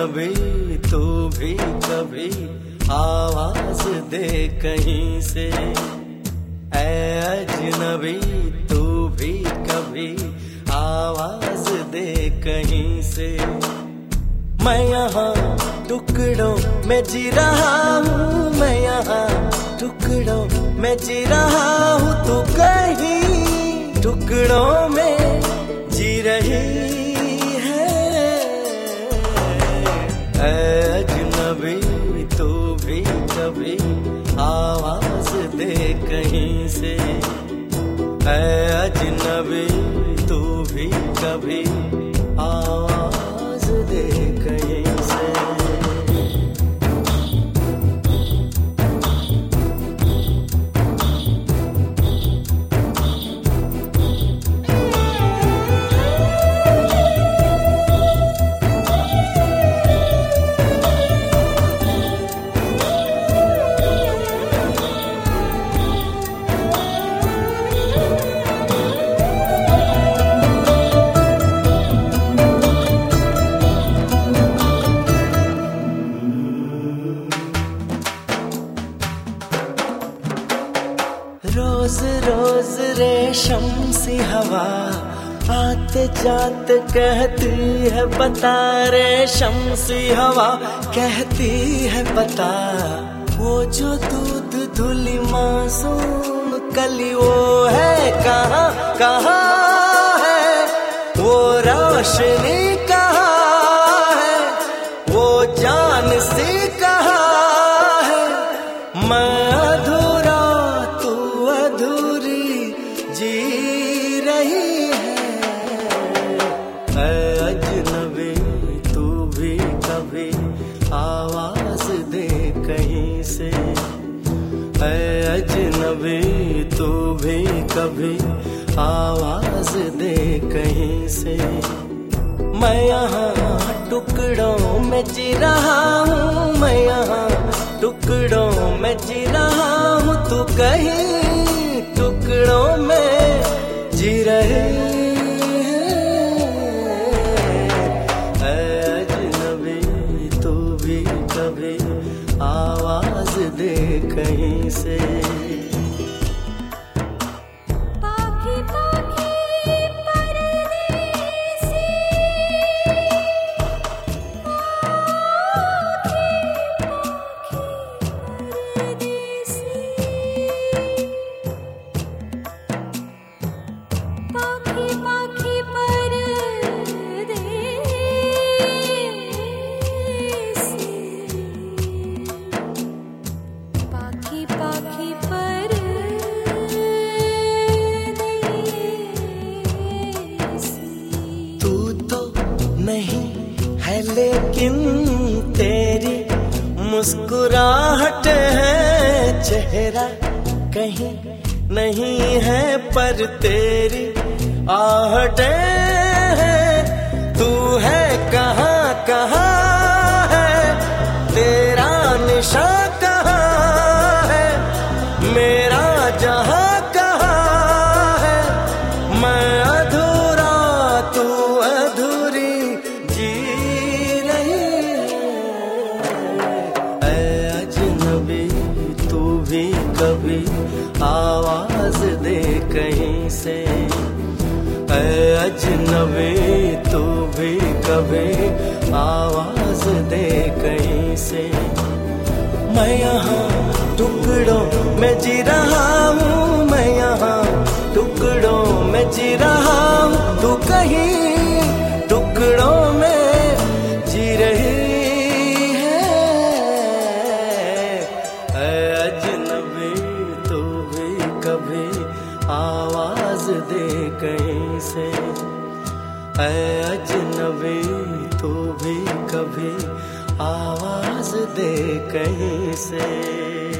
अजनबी तू भी कभी आवाज़ दे कहीं से। अजनबी, तू भी कभी आवाज़ दे कहीं से। मैं यहाँ टुकड़ों में जी रहा हूँ, मैं यहाँ टुकड़ों में जी रहा हूँ, तू कहीं टुकड़ों में जी रही। कभी आवाज़ दे कहीं से। अजनबी तू भी कभी रोज रोज रेशम सी हवा आते जाते कहती है, बता रेशम सी हवा। कहती है, बता। वो जो दूध धुली मासूम कली वो है, कहाँ कहाँ है? वो रोशनी कहाँ अजनबी, तू भी कभी आवाज़ दे कहीं से। मैं यहाँ टुकड़ों में जी रहा हूँ, मैं यहाँ टुकड़ों में जी रहा हूँ, तू कहीं टुकड़ों में जी रहे लेकिन तेरी मुस्कुराहट है, चेहरा कहीं नहीं है, पर तेरी आहट है। तू है कहाँ कहाँ है, तेरा निशा कभी आवाज़ दे कहीं से। अजनबी, तू भी कभी आवाज़ दे कहीं से। मैं यहाँ टुकड़ों में जी रहा हूँ, मैं यहाँ टुकड़ों में जी रहा हूँ। तू कहीं अजनबी तू भी कभी आवाज़ दे कहीं से।